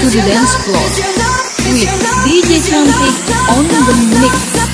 to the dance floor with DJ Chantik on the mix.